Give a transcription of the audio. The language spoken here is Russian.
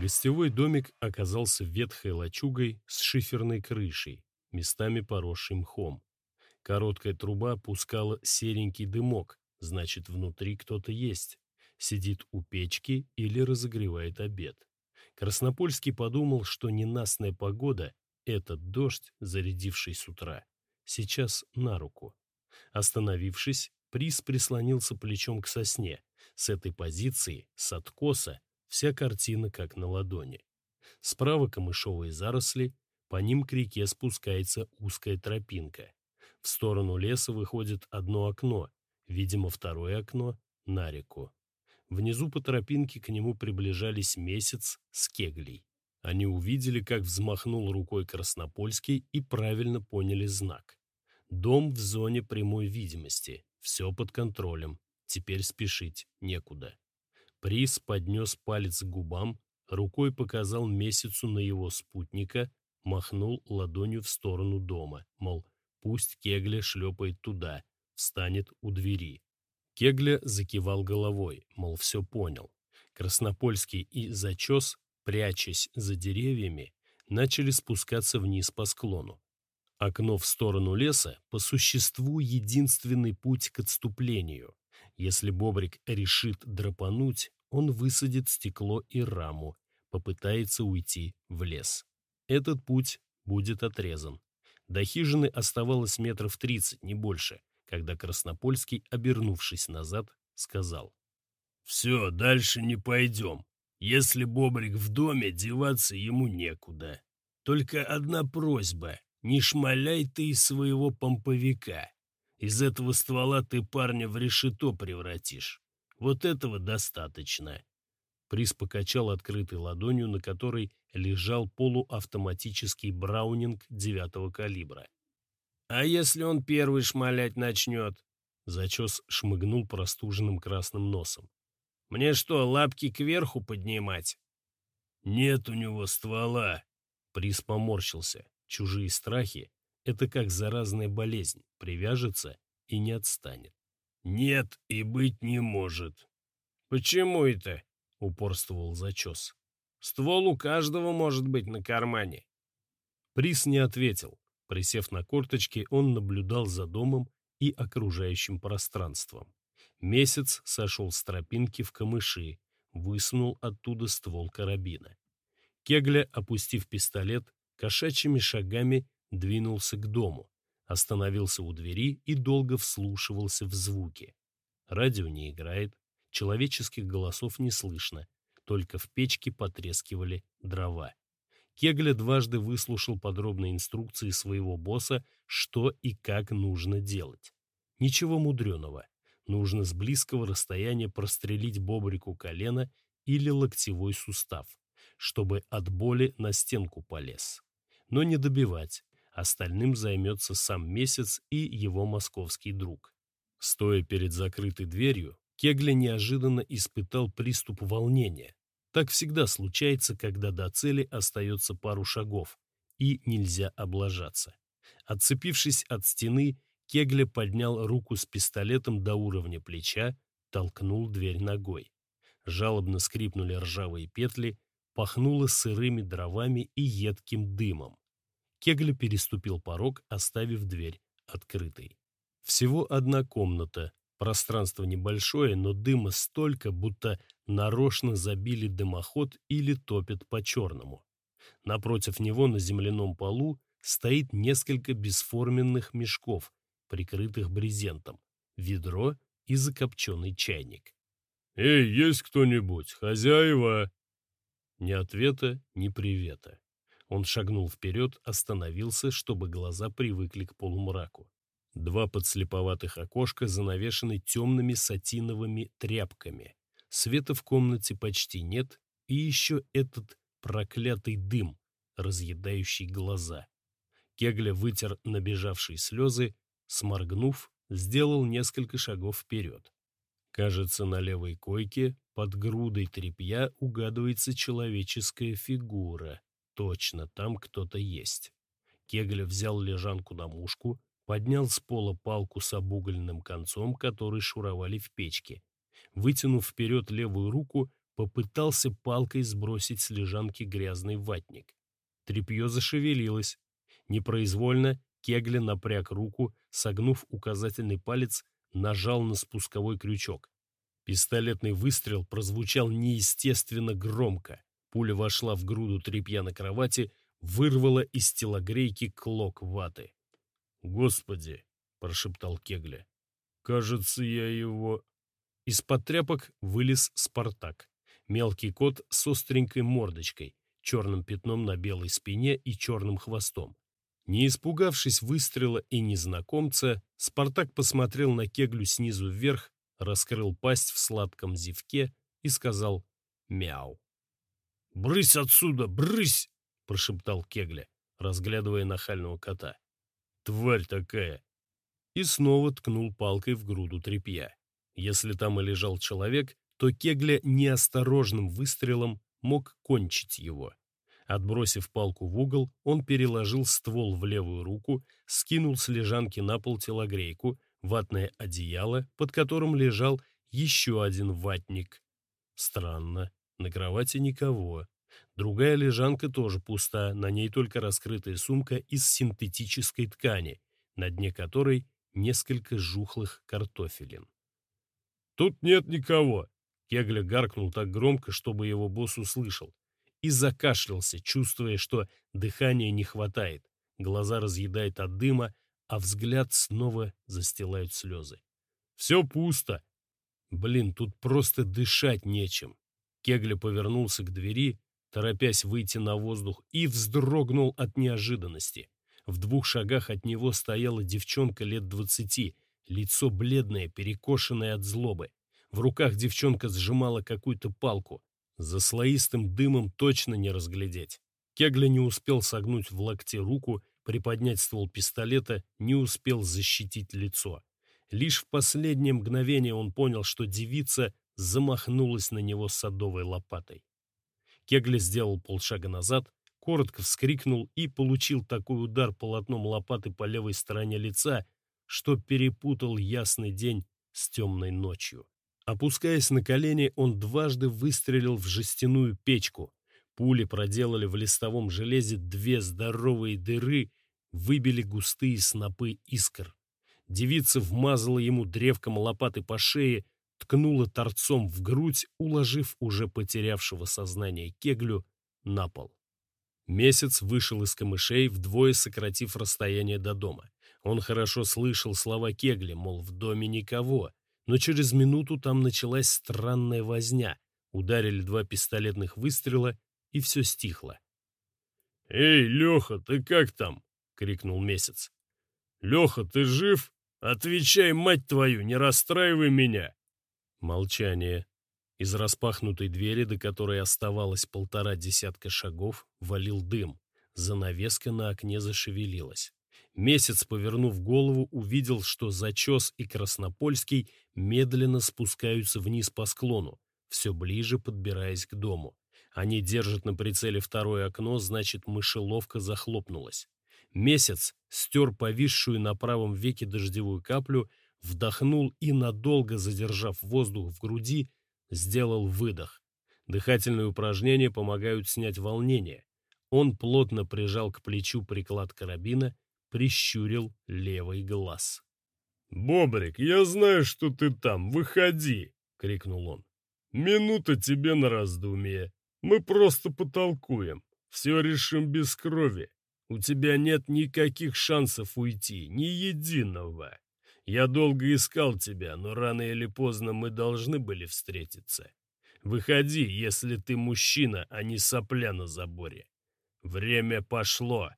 Гостевой домик оказался ветхой лачугой с шиферной крышей, местами поросшей мхом. Короткая труба пускала серенький дымок, значит, внутри кто-то есть. Сидит у печки или разогревает обед. Краснопольский подумал, что ненастная погода, этот дождь, зарядивший с утра, сейчас на руку. Остановившись, Приз прислонился плечом к сосне. С этой позиции, с откоса, вся картина как на ладони. Справа камышовые заросли, по ним к реке спускается узкая тропинка. В сторону леса выходит одно окно, видимо, второе окно на реку. Внизу по тропинке к нему приближались месяц с кеглей. Они увидели, как взмахнул рукой Краснопольский и правильно поняли знак. Дом в зоне прямой видимости, все под контролем, теперь спешить некуда. Приз поднес палец к губам, рукой показал месяцу на его спутника, махнул ладонью в сторону дома, мол, пусть Кегля шлепает туда, встанет у двери. Кегля закивал головой, мол, все понял. Краснопольский и Зачес, прячась за деревьями, начали спускаться вниз по склону. Окно в сторону леса по существу единственный путь к отступлению. Если Бобрик решит драпануть, он высадит стекло и раму, попытается уйти в лес. Этот путь будет отрезан. До хижины оставалось метров тридцать, не больше, когда Краснопольский, обернувшись назад, сказал. «Все, дальше не пойдем. Если Бобрик в доме, деваться ему некуда. Только одна просьба — не шмаляй ты из своего помповика. Из этого ствола ты парня в решето превратишь. Вот этого достаточно. Приз покачал открытой ладонью, на которой лежал полуавтоматический браунинг девятого калибра. «А если он первый шмалять начнет?» Зачес шмыгнул простуженным красным носом. «Мне что, лапки кверху поднимать?» «Нет у него ствола!» Приз поморщился. Чужие страхи — это как заразная болезнь, привяжется и не отстанет. «Нет и быть не может». «Почему это?» — упорствовал зачес. «Ствол у каждого может быть на кармане». Приз не ответил. Присев на корточки, он наблюдал за домом и окружающим пространством. Месяц сошел с тропинки в камыши, высунул оттуда ствол карабина. Кегля, опустив пистолет, кошачьими шагами двинулся к дому, остановился у двери и долго вслушивался в звуки. Радио не играет, человеческих голосов не слышно, только в печке потрескивали дрова. Кегля дважды выслушал подробные инструкции своего босса, что и как нужно делать. Ничего мудреного. Нужно с близкого расстояния прострелить бобрику колено или локтевой сустав, чтобы от боли на стенку полез но не добивать. Остальным займется сам Месяц и его московский друг. Стоя перед закрытой дверью, Кегля неожиданно испытал приступ волнения. Так всегда случается, когда до цели остается пару шагов, и нельзя облажаться. Отцепившись от стены, Кегля поднял руку с пистолетом до уровня плеча, толкнул дверь ногой. Жалобно скрипнули ржавые петли, пахнуло сырыми дровами и едким дымом. Кегля переступил порог, оставив дверь открытой. Всего одна комната, пространство небольшое, но дыма столько, будто нарочно забили дымоход или топят по-черному. Напротив него на земляном полу стоит несколько бесформенных мешков, прикрытых брезентом, ведро и закопченный чайник. «Эй, есть кто-нибудь? Хозяева?» Ни ответа, ни привета. Он шагнул вперед, остановился, чтобы глаза привыкли к полумраку. Два подслеповатых окошка занавешены темными сатиновыми тряпками. Света в комнате почти нет, и еще этот проклятый дым, разъедающий глаза. Кегля вытер набежавшие слезы, сморгнув, сделал несколько шагов вперед. Кажется, на левой койке под грудой тряпья угадывается человеческая фигура. Точно, там кто-то есть. Кегля взял лежанку на мушку, поднял с пола палку с обугольным концом, который шуровали в печке. Вытянув вперед левую руку, попытался палкой сбросить с лежанки грязный ватник. Трепье зашевелилось. Непроизвольно Кегля напряг руку, согнув указательный палец, нажал на спусковой крючок. Пистолетный выстрел прозвучал неестественно громко. Пуля вошла в груду тряпья на кровати, вырвала из телогрейки клок ваты. «Господи!» — прошептал Кегля. «Кажется, я его...» Из-под тряпок вылез Спартак. Мелкий кот с остренькой мордочкой, черным пятном на белой спине и черным хвостом. Не испугавшись выстрела и незнакомца, Спартак посмотрел на Кеглю снизу вверх, раскрыл пасть в сладком зевке и сказал «Мяу». «Брысь отсюда, брысь!» — прошептал Кегля, разглядывая нахального кота. «Тварь такая!» И снова ткнул палкой в груду тряпья. Если там и лежал человек, то Кегля неосторожным выстрелом мог кончить его. Отбросив палку в угол, он переложил ствол в левую руку, скинул с лежанки на пол телогрейку, ватное одеяло, под которым лежал еще один ватник. Странно, на кровати никого. Другая лежанка тоже пуста, на ней только раскрытая сумка из синтетической ткани, на дне которой несколько жухлых картофелин. «Тут нет никого!» Кегля гаркнул так громко, чтобы его босс услышал и закашлялся, чувствуя, что дыхания не хватает, глаза разъедает от дыма, а взгляд снова застилают слезы. «Все пусто!» «Блин, тут просто дышать нечем!» Кегля повернулся к двери, торопясь выйти на воздух, и вздрогнул от неожиданности. В двух шагах от него стояла девчонка лет двадцати, лицо бледное, перекошенное от злобы. В руках девчонка сжимала какую-то палку. За слоистым дымом точно не разглядеть. Кегля не успел согнуть в локте руку, приподнять ствол пистолета, не успел защитить лицо. Лишь в последнее мгновение он понял, что девица замахнулась на него садовой лопатой. Кегля сделал полшага назад, коротко вскрикнул и получил такой удар полотном лопаты по левой стороне лица, что перепутал ясный день с темной ночью. Опускаясь на колени, он дважды выстрелил в жестяную печку. Пули проделали в листовом железе две здоровые дыры, выбили густые снопы искр. Девица вмазала ему древком лопаты по шее, ткнула торцом в грудь, уложив уже потерявшего сознание кеглю на пол. Месяц вышел из камышей, вдвое сократив расстояние до дома. Он хорошо слышал слова кегли, мол, в доме никого, но через минуту там началась странная возня. Ударили два пистолетных выстрела, и все стихло. «Эй, Леха, ты как там?» — крикнул Месяц. «Леха, ты жив? Отвечай, мать твою, не расстраивай меня!» Молчание. Из распахнутой двери, до которой оставалось полтора десятка шагов, валил дым. Занавеска на окне зашевелилась. Месяц, повернув голову, увидел, что Зачес и Краснопольский медленно спускаются вниз по склону, все ближе подбираясь к дому. Они держат на прицеле второе окно, значит, мышеловка захлопнулась. Месяц стер повисшую на правом веке дождевую каплю, вдохнул и, надолго задержав воздух в груди, сделал выдох. Дыхательные упражнения помогают снять волнение. Он плотно прижал к плечу приклад карабина прищурил левый глаз. «Бобрик, я знаю, что ты там, выходи!» — крикнул он. «Минута тебе на раздумье. Мы просто потолкуем. Все решим без крови. У тебя нет никаких шансов уйти, ни единого. Я долго искал тебя, но рано или поздно мы должны были встретиться. Выходи, если ты мужчина, а не сопля на заборе. Время пошло!»